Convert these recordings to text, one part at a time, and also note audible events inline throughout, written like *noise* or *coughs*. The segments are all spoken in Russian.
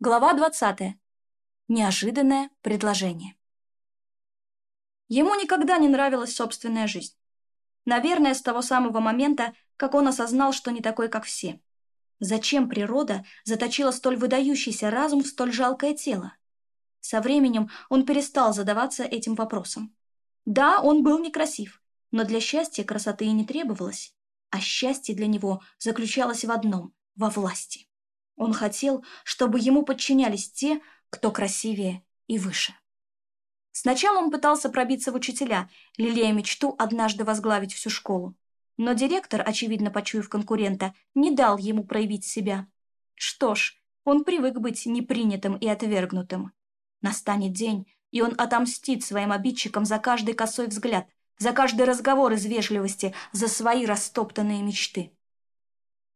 Глава 20. Неожиданное предложение. Ему никогда не нравилась собственная жизнь. Наверное, с того самого момента, как он осознал, что не такой, как все. Зачем природа заточила столь выдающийся разум в столь жалкое тело? Со временем он перестал задаваться этим вопросом. Да, он был некрасив, но для счастья красоты и не требовалось. А счастье для него заключалось в одном – во власти. Он хотел, чтобы ему подчинялись те, кто красивее и выше. Сначала он пытался пробиться в учителя, лелея мечту однажды возглавить всю школу. Но директор, очевидно почуяв конкурента, не дал ему проявить себя. Что ж, он привык быть непринятым и отвергнутым. Настанет день, и он отомстит своим обидчикам за каждый косой взгляд, за каждый разговор из вежливости, за свои растоптанные мечты.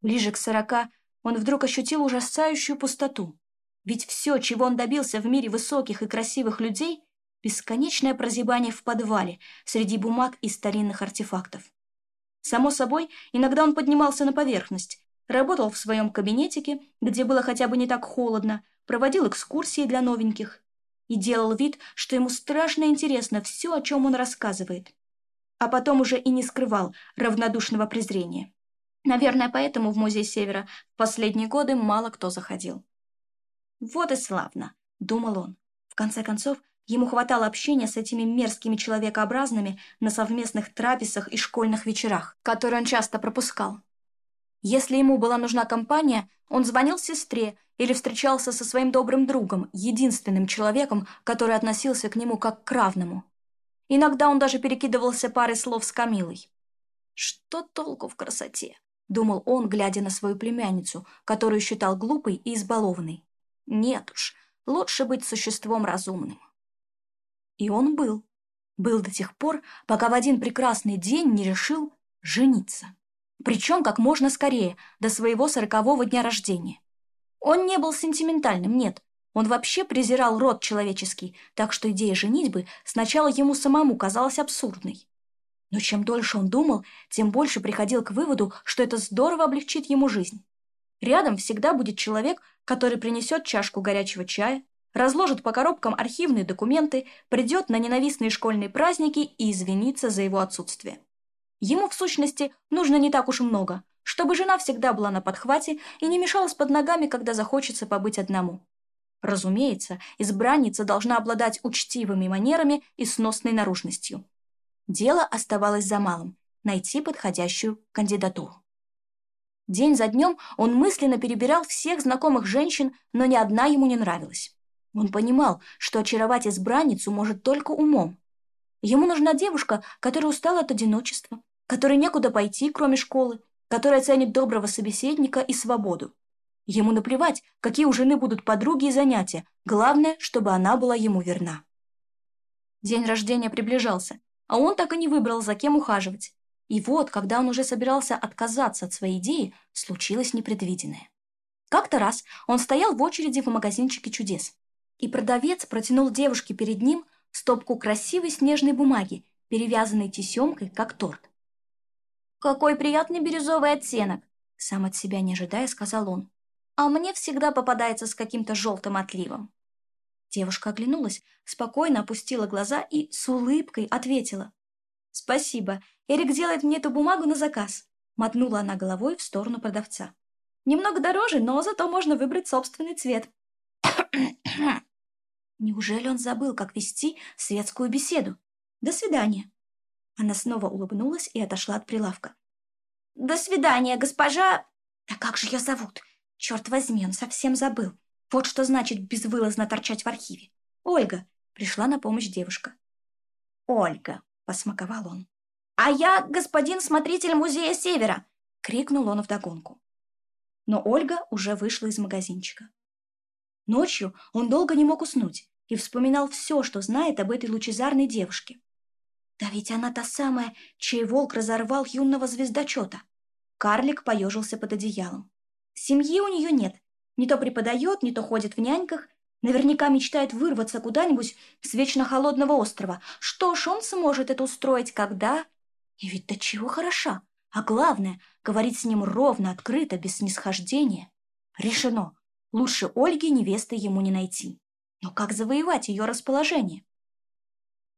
Ближе к сорока – он вдруг ощутил ужасающую пустоту. Ведь все, чего он добился в мире высоких и красивых людей, бесконечное прозябание в подвале среди бумаг и старинных артефактов. Само собой, иногда он поднимался на поверхность, работал в своем кабинетике, где было хотя бы не так холодно, проводил экскурсии для новеньких и делал вид, что ему страшно интересно все, о чем он рассказывает. А потом уже и не скрывал равнодушного презрения. Наверное, поэтому в Музей Севера в последние годы мало кто заходил. «Вот и славно», — думал он. В конце концов, ему хватало общения с этими мерзкими человекообразными на совместных трапезах и школьных вечерах, которые он часто пропускал. Если ему была нужна компания, он звонил сестре или встречался со своим добрым другом, единственным человеком, который относился к нему как к равному. Иногда он даже перекидывался парой слов с Камилой. Что толку в красоте? думал он, глядя на свою племянницу, которую считал глупой и избалованной. Нет уж, лучше быть существом разумным. И он был. Был до тех пор, пока в один прекрасный день не решил жениться. Причем как можно скорее, до своего сорокового дня рождения. Он не был сентиментальным, нет. Он вообще презирал род человеческий, так что идея женитьбы сначала ему самому казалась абсурдной. Но чем дольше он думал, тем больше приходил к выводу, что это здорово облегчит ему жизнь. Рядом всегда будет человек, который принесет чашку горячего чая, разложит по коробкам архивные документы, придет на ненавистные школьные праздники и извинится за его отсутствие. Ему, в сущности, нужно не так уж и много, чтобы жена всегда была на подхвате и не мешалась под ногами, когда захочется побыть одному. Разумеется, избранница должна обладать учтивыми манерами и сносной наружностью. Дело оставалось за малым – найти подходящую кандидатуру. День за днем он мысленно перебирал всех знакомых женщин, но ни одна ему не нравилась. Он понимал, что очаровать избранницу может только умом. Ему нужна девушка, которая устала от одиночества, которой некуда пойти, кроме школы, которая ценит доброго собеседника и свободу. Ему наплевать, какие у жены будут подруги и занятия. Главное, чтобы она была ему верна. День рождения приближался, а он так и не выбрал, за кем ухаживать. И вот, когда он уже собирался отказаться от своей идеи, случилось непредвиденное. Как-то раз он стоял в очереди в магазинчике чудес, и продавец протянул девушке перед ним стопку красивой снежной бумаги, перевязанной тесемкой, как торт. «Какой приятный бирюзовый оттенок!» — сам от себя не ожидая сказал он. «А мне всегда попадается с каким-то желтым отливом». Девушка оглянулась, спокойно опустила глаза и с улыбкой ответила. «Спасибо, Эрик делает мне эту бумагу на заказ», мотнула она головой в сторону продавца. «Немного дороже, но зато можно выбрать собственный цвет». *coughs* Неужели он забыл, как вести светскую беседу? До свидания. Она снова улыбнулась и отошла от прилавка. «До свидания, госпожа...» «Да как же ее зовут? Черт возьми, он совсем забыл. Вот что значит безвылазно торчать в архиве. Ольга, пришла на помощь девушка. Ольга, посмаковал он. А я господин смотритель музея Севера, крикнул он вдогонку. Но Ольга уже вышла из магазинчика. Ночью он долго не мог уснуть и вспоминал все, что знает об этой лучезарной девушке. Да ведь она та самая, чей волк разорвал юного звездочета. Карлик поежился под одеялом. Семьи у нее нет, не то преподает, не то ходит в няньках, наверняка мечтает вырваться куда-нибудь с вечно холодного острова. Что ж он сможет это устроить, когда... И ведь до чего хороша. А главное, говорить с ним ровно, открыто, без снисхождения. Решено. Лучше Ольги невесты ему не найти. Но как завоевать ее расположение?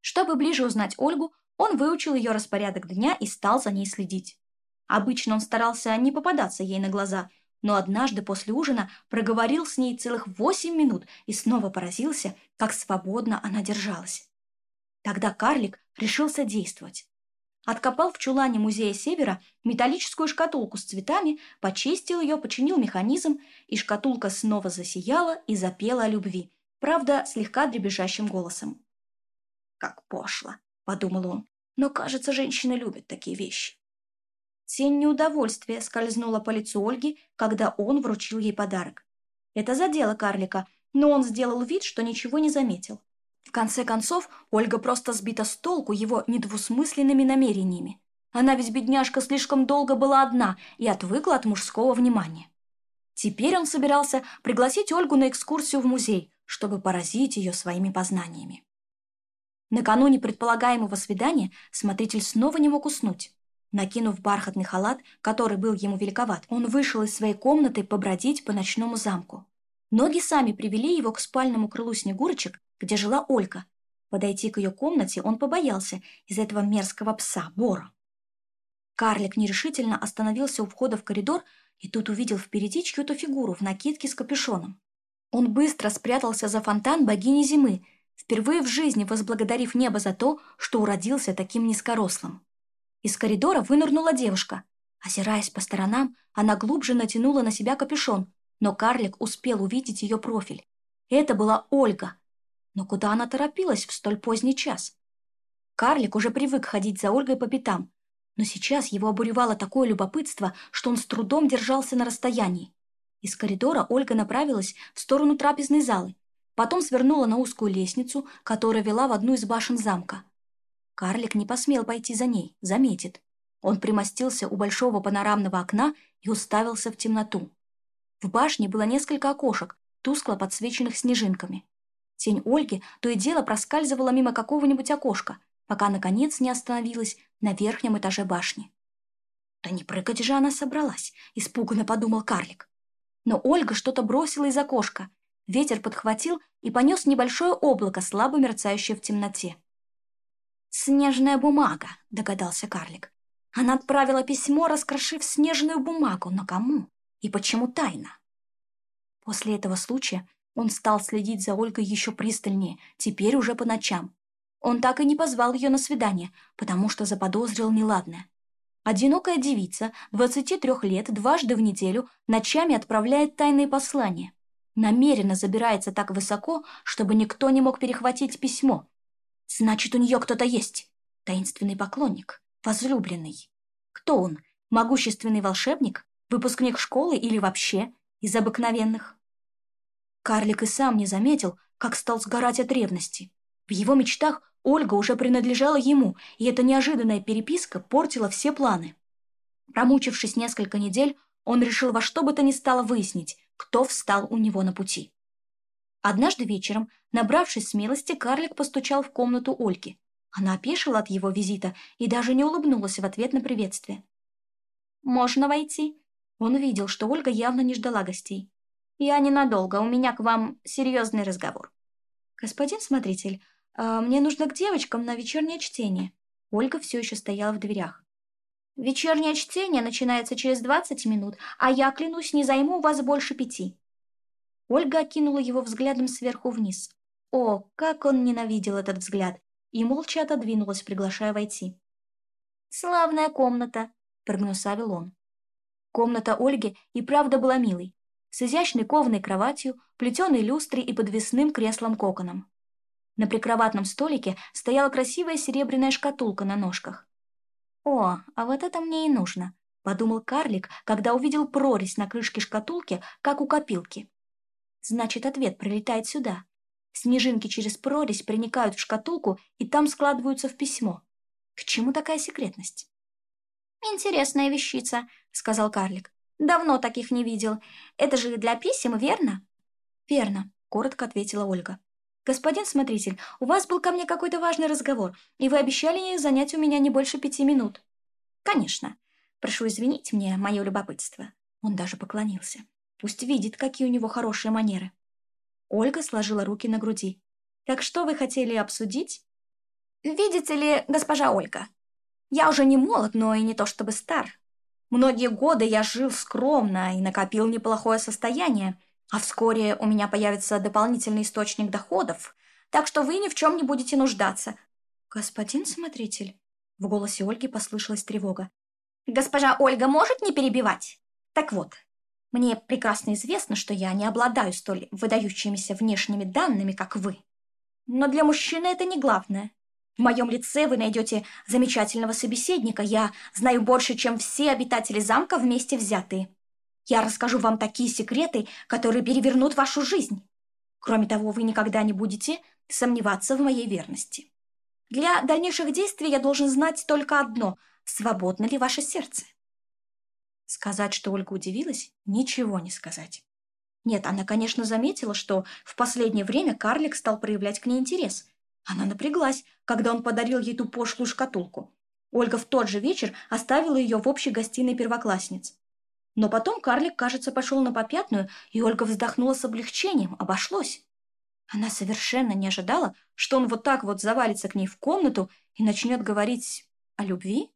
Чтобы ближе узнать Ольгу, он выучил ее распорядок дня и стал за ней следить. Обычно он старался не попадаться ей на глаза – но однажды после ужина проговорил с ней целых восемь минут и снова поразился, как свободно она держалась. Тогда карлик решился действовать. Откопал в чулане музея Севера металлическую шкатулку с цветами, почистил ее, починил механизм, и шкатулка снова засияла и запела о любви, правда, слегка дребезжащим голосом. «Как пошло!» – подумал он. «Но, кажется, женщины любят такие вещи». Тень неудовольствия скользнула по лицу Ольги, когда он вручил ей подарок. Это задело карлика, но он сделал вид, что ничего не заметил. В конце концов, Ольга просто сбита с толку его недвусмысленными намерениями. Она ведь, бедняжка, слишком долго была одна и отвыкла от мужского внимания. Теперь он собирался пригласить Ольгу на экскурсию в музей, чтобы поразить ее своими познаниями. Накануне предполагаемого свидания смотритель снова не мог уснуть. Накинув бархатный халат, который был ему великоват, он вышел из своей комнаты побродить по ночному замку. Ноги сами привели его к спальному крылу Снегурочек, где жила Олька. Подойти к ее комнате он побоялся из-за этого мерзкого пса Бора. Карлик нерешительно остановился у входа в коридор и тут увидел впереди чью-то фигуру в накидке с капюшоном. Он быстро спрятался за фонтан богини зимы, впервые в жизни возблагодарив небо за то, что уродился таким низкорослым. Из коридора вынырнула девушка. Озираясь по сторонам, она глубже натянула на себя капюшон, но карлик успел увидеть ее профиль. Это была Ольга. Но куда она торопилась в столь поздний час? Карлик уже привык ходить за Ольгой по пятам, но сейчас его обуревало такое любопытство, что он с трудом держался на расстоянии. Из коридора Ольга направилась в сторону трапезной залы, потом свернула на узкую лестницу, которая вела в одну из башен замка – Карлик не посмел пойти за ней, заметит. Он примостился у большого панорамного окна и уставился в темноту. В башне было несколько окошек, тускло подсвеченных снежинками. Тень Ольги то и дело проскальзывала мимо какого-нибудь окошка, пока, наконец, не остановилась на верхнем этаже башни. Да не прыгать же она собралась, испуганно подумал карлик. Но Ольга что-то бросила из окошка. Ветер подхватил и понес небольшое облако, слабо мерцающее в темноте снежная бумага», — догадался карлик. Она отправила письмо, раскрошив снежную бумагу, но кому и почему тайно? После этого случая он стал следить за Ольгой еще пристальнее, теперь уже по ночам. Он так и не позвал ее на свидание, потому что заподозрил неладное. Одинокая девица, 23 лет, дважды в неделю, ночами отправляет тайные послания. Намеренно забирается так высоко, чтобы никто не мог перехватить письмо, Значит, у нее кто-то есть. Таинственный поклонник, возлюбленный. Кто он? Могущественный волшебник? Выпускник школы или вообще из обыкновенных? Карлик и сам не заметил, как стал сгорать от ревности. В его мечтах Ольга уже принадлежала ему, и эта неожиданная переписка портила все планы. Промучившись несколько недель, он решил во что бы то ни стало выяснить, кто встал у него на пути. Однажды вечером, набравшись смелости, карлик постучал в комнату Ольки. Она опешила от его визита и даже не улыбнулась в ответ на приветствие. «Можно войти?» Он видел, что Ольга явно не ждала гостей. «Я ненадолго, у меня к вам серьезный разговор». «Господин смотритель, а мне нужно к девочкам на вечернее чтение». Ольга все еще стояла в дверях. «Вечернее чтение начинается через 20 минут, а я, клянусь, не займу у вас больше пяти», Ольга окинула его взглядом сверху вниз. О, как он ненавидел этот взгляд! И молча отодвинулась, приглашая войти. «Славная комната!» – прогнусавил он. Комната Ольги и правда была милой, с изящной кованой кроватью, плетеной люстрой и подвесным креслом-коконом. На прикроватном столике стояла красивая серебряная шкатулка на ножках. «О, а вот это мне и нужно», — подумал карлик, когда увидел прорезь на крышке шкатулки, как у копилки. Значит, ответ прилетает сюда. Снежинки через прорезь проникают в шкатулку и там складываются в письмо. К чему такая секретность? «Интересная вещица», — сказал карлик. «Давно таких не видел. Это же для писем, верно?» «Верно», — коротко ответила Ольга. «Господин смотритель, у вас был ко мне какой-то важный разговор, и вы обещали занять у меня не больше пяти минут». «Конечно. Прошу извинить мне мое любопытство». Он даже поклонился. Пусть видит, какие у него хорошие манеры. Ольга сложила руки на груди. «Так что вы хотели обсудить?» «Видите ли, госпожа Ольга, я уже не молод, но и не то чтобы стар. Многие годы я жил скромно и накопил неплохое состояние, а вскоре у меня появится дополнительный источник доходов, так что вы ни в чем не будете нуждаться». «Господин смотритель?» В голосе Ольги послышалась тревога. «Госпожа Ольга может не перебивать? Так вот, мне прекрасно известно, что я не обладаю столь выдающимися внешними данными, как вы. Но для мужчины это не главное. В моем лице вы найдете замечательного собеседника. Я знаю больше, чем все обитатели замка вместе взятые. Я расскажу вам такие секреты, которые перевернут вашу жизнь. Кроме того, вы никогда не будете сомневаться в моей верности. Для дальнейших действий я должен знать только одно – свободно ли ваше сердце. Сказать, что Ольга удивилась, ничего не сказать. Нет, она, конечно, заметила, что в последнее время карлик стал проявлять к ней интерес. Она напряглась, когда он подарил ей ту пошлую шкатулку. Ольга в тот же вечер оставила ее в общей гостиной первоклассниц. Но потом карлик, кажется, пошел на попятную, и Ольга вздохнула с облегчением, обошлось. Она совершенно не ожидала, что он вот так вот завалится к ней в комнату и начнет говорить о любви.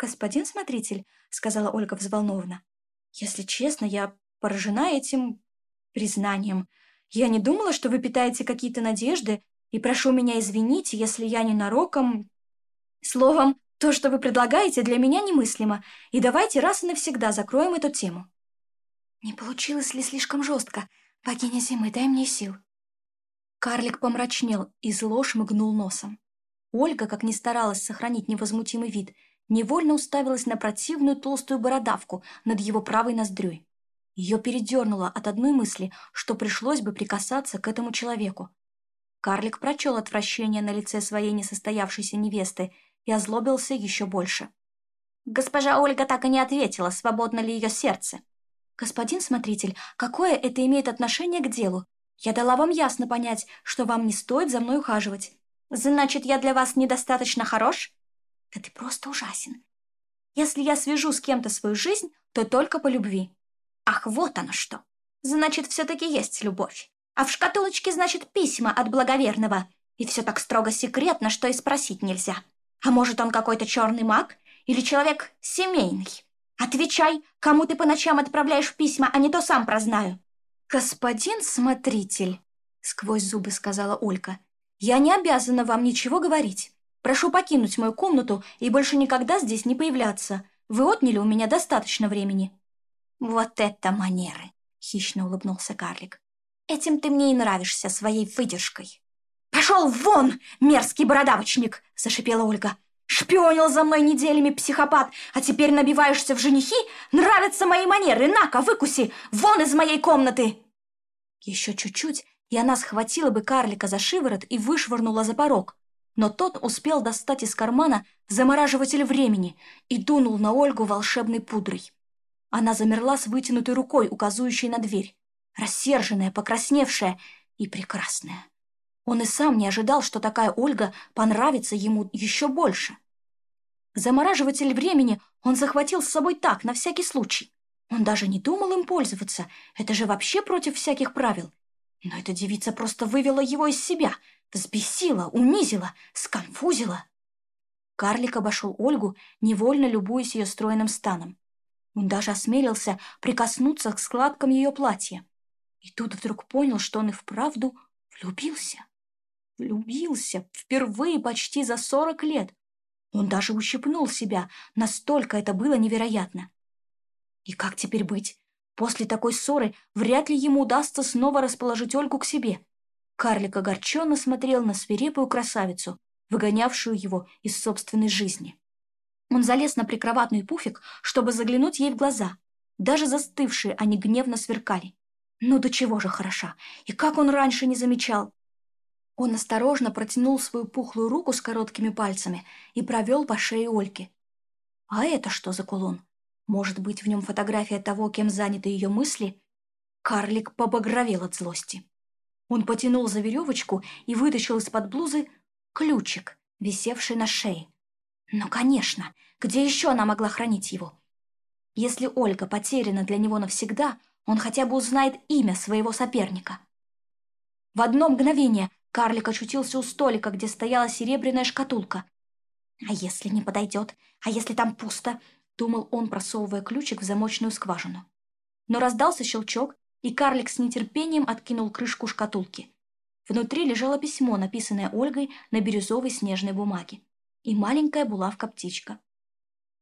«Господин смотритель», — сказала Ольга взволнованно, — «если честно, я поражена этим признанием. Я не думала, что вы питаете какие-то надежды, и прошу меня извинить, если я ненароком... Словом, то, что вы предлагаете, для меня немыслимо, и давайте раз и навсегда закроем эту тему». «Не получилось ли слишком жестко? Богиня зимы, дай мне сил». Карлик помрачнел и зло шмыгнул носом. Ольга, как ни старалась сохранить невозмутимый вид, — невольно уставилась на противную толстую бородавку над его правой ноздрёй. Ее передернуло от одной мысли, что пришлось бы прикасаться к этому человеку. Карлик прочел отвращение на лице своей несостоявшейся невесты и озлобился еще больше. Госпожа Ольга так и не ответила, свободно ли ее сердце. «Господин смотритель, какое это имеет отношение к делу? Я дала вам ясно понять, что вам не стоит за мной ухаживать. Значит, я для вас недостаточно хорош?» Да ты просто ужасен. Если я свяжу с кем-то свою жизнь, то только по любви. Ах, вот оно что. Значит, все-таки есть любовь. А в шкатулочке, значит, письма от благоверного. И все так строго секретно, что и спросить нельзя. А может, он какой-то черный маг? Или человек семейный? Отвечай, кому ты по ночам отправляешь письма, а не то сам прознаю. «Господин смотритель», — сквозь зубы сказала Олька, — «я не обязана вам ничего говорить. Прошу покинуть мою комнату и больше никогда здесь не появляться. Вы отняли у меня достаточно времени». «Вот это манеры!» — хищно улыбнулся карлик. «Этим ты мне и нравишься своей выдержкой». «Пошел вон, мерзкий бородавочник!» — зашипела Ольга. «Шпионил за мной неделями психопат, а теперь набиваешься в женихи? Нравятся мои манеры, на-ка, выкуси! Вон из моей комнаты!» Еще чуть-чуть, и она схватила бы карлика за шиворот и вышвырнула за порог но тот успел достать из кармана замораживатель времени и дунул на Ольгу волшебной пудрой. Она замерла с вытянутой рукой, указывающей на дверь, рассерженная, покрасневшая и прекрасная. Он и сам не ожидал, что такая Ольга понравится ему еще больше. Замораживатель времени он захватил с собой так, на всякий случай. Он даже не думал им пользоваться, это же вообще против всяких правил – но эта девица просто вывела его из себя, взбесила, унизила, сконфузила. Карлик обошел Ольгу, невольно любуясь ее стройным станом. Он даже осмелился прикоснуться к складкам ее платья. И тут вдруг понял, что он и вправду влюбился. Влюбился впервые почти за сорок лет. Он даже ущипнул себя, настолько это было невероятно. И как теперь быть? После такой ссоры вряд ли ему удастся снова расположить Ольгу к себе. Карлик огорченно смотрел на свирепую красавицу, выгонявшую его из собственной жизни. Он залез на прикроватный пуфик, чтобы заглянуть ей в глаза. Даже застывшие они гневно сверкали. Ну до чего же хороша! И как он раньше не замечал! Он осторожно протянул свою пухлую руку с короткими пальцами и провел по шее Ольки. «А это что за кулон?» Может быть, в нем фотография того, кем заняты ее мысли? Карлик побагровел от злости. Он потянул за веревочку и вытащил из-под блузы ключик, висевший на шее. Но, конечно, где еще она могла хранить его? Если Ольга потеряна для него навсегда, он хотя бы узнает имя своего соперника. В одно мгновение карлик очутился у столика, где стояла серебряная шкатулка. А если не подойдет? А если там пусто? думал он, просовывая ключик в замочную скважину. Но раздался щелчок, и карлик с нетерпением откинул крышку шкатулки. Внутри лежало письмо, написанное Ольгой на бирюзовой снежной бумаге, и маленькая булавка-птичка.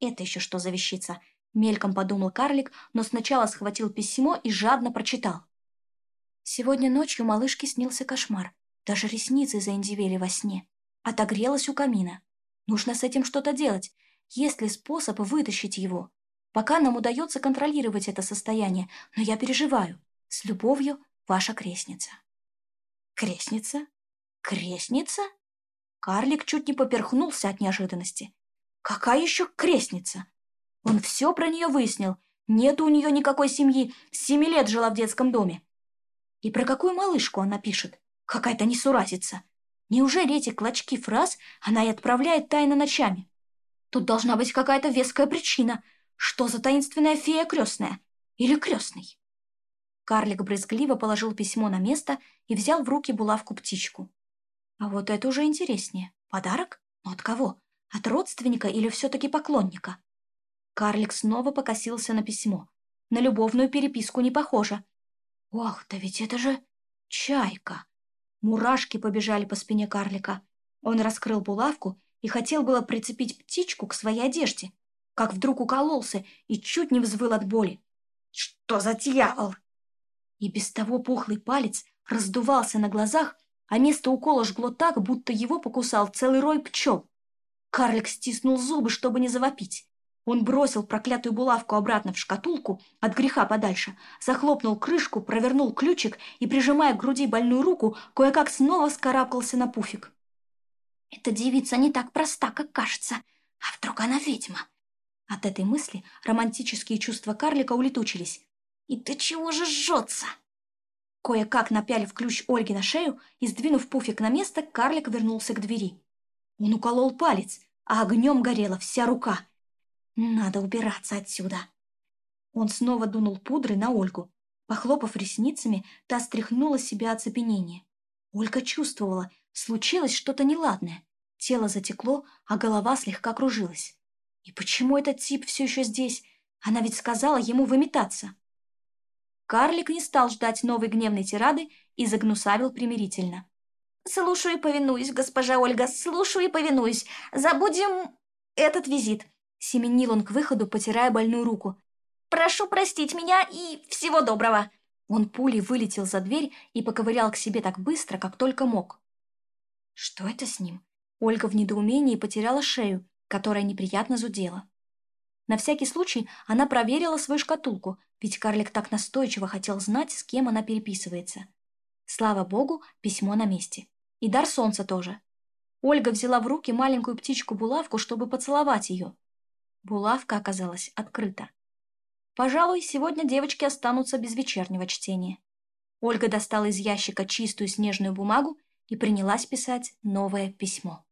«Это еще что за вещица?» — мельком подумал карлик, но сначала схватил письмо и жадно прочитал. Сегодня ночью малышке снился кошмар. Даже ресницы заиндивели во сне. Отогрелась у камина. Нужно с этим что-то делать. Есть ли способ вытащить его? Пока нам удается контролировать это состояние, но я переживаю. С любовью, ваша крестница. Крестница? Крестница? Карлик чуть не поперхнулся от неожиданности. Какая еще крестница? Он все про нее выяснил. Нет у нее никакой семьи. С семи лет жила в детском доме. И про какую малышку она пишет? Какая-то несуразица. Неужели эти клочки фраз она и отправляет тайно ночами? Тут должна быть какая-то веская причина. Что за таинственная фея крестная? Или крестный? Карлик брызгливо положил письмо на место и взял в руки булавку-птичку. А вот это уже интереснее. Подарок? Но от кого? От родственника или все-таки поклонника? Карлик снова покосился на письмо. На любовную переписку не похоже. Ох, да ведь это же... Чайка! Мурашки побежали по спине карлика. Он раскрыл булавку и хотел было прицепить птичку к своей одежде, как вдруг укололся и чуть не взвыл от боли. «Что за дьявол?» И без того пухлый палец раздувался на глазах, а место укола жгло так, будто его покусал целый рой пчел. Карлик стиснул зубы, чтобы не завопить. Он бросил проклятую булавку обратно в шкатулку, от греха подальше, захлопнул крышку, провернул ключик и, прижимая к груди больную руку, кое-как снова скарабкался на пуфик. Эта девица не так проста, как кажется. А вдруг она ведьма? От этой мысли романтические чувства карлика улетучились. «И ты чего же жжется?» Кое-как напялив ключ Ольги на шею и сдвинув пуфик на место, карлик вернулся к двери. Он уколол палец, а огнем горела вся рука. «Надо убираться отсюда!» Он снова дунул пудры на Ольгу. Похлопав ресницами, та стряхнула себя оцепенение. Ольга чувствовала, Случилось что-то неладное. Тело затекло, а голова слегка кружилась. И почему этот тип все еще здесь? Она ведь сказала ему выметаться. Карлик не стал ждать новой гневной тирады и загнусавил примирительно. «Слушаю и повинуюсь, госпожа Ольга, слушаю и повинуюсь. Забудем этот визит». Семенил он к выходу, потирая больную руку. «Прошу простить меня и всего доброго!» Он пулей вылетел за дверь и поковырял к себе так быстро, как только мог. Что это с ним? Ольга в недоумении потеряла шею, которая неприятно зудела. На всякий случай она проверила свою шкатулку, ведь карлик так настойчиво хотел знать, с кем она переписывается. Слава богу, письмо на месте. И дар солнца тоже. Ольга взяла в руки маленькую птичку-булавку, чтобы поцеловать ее. Булавка оказалась открыта. Пожалуй, сегодня девочки останутся без вечернего чтения. Ольга достала из ящика чистую снежную бумагу и принялась писать новое письмо.